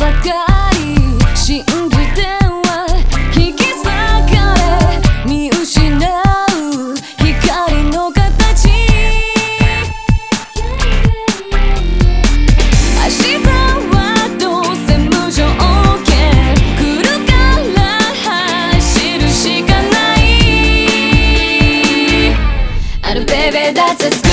ばかり信じては引き裂かれ見失う光の形。明日はどうせ無条件来るから走るしかない。And baby that's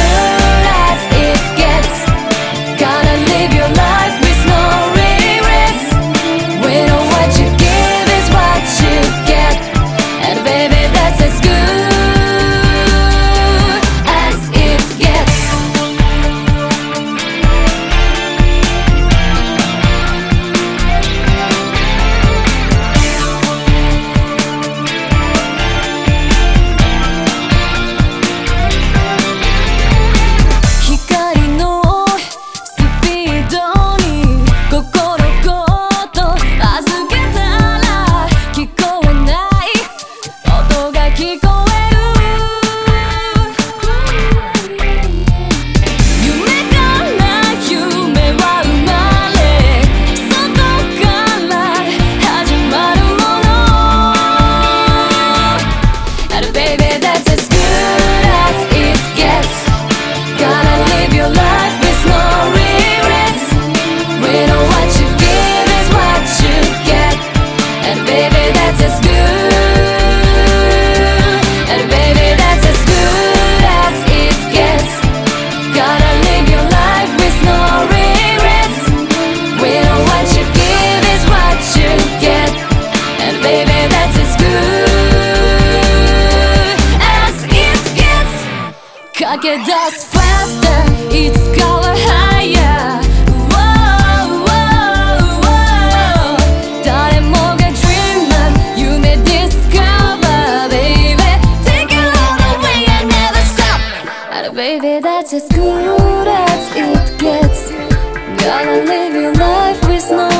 聞こえる「Baby, that's as good as it gets Gotta live your life かけ出す faster It's color higher. 誰もが dreamer 夢 discover baby. Take it all the way and never stop. Oh, Baby that's as good as it gets. Gotta live your life with no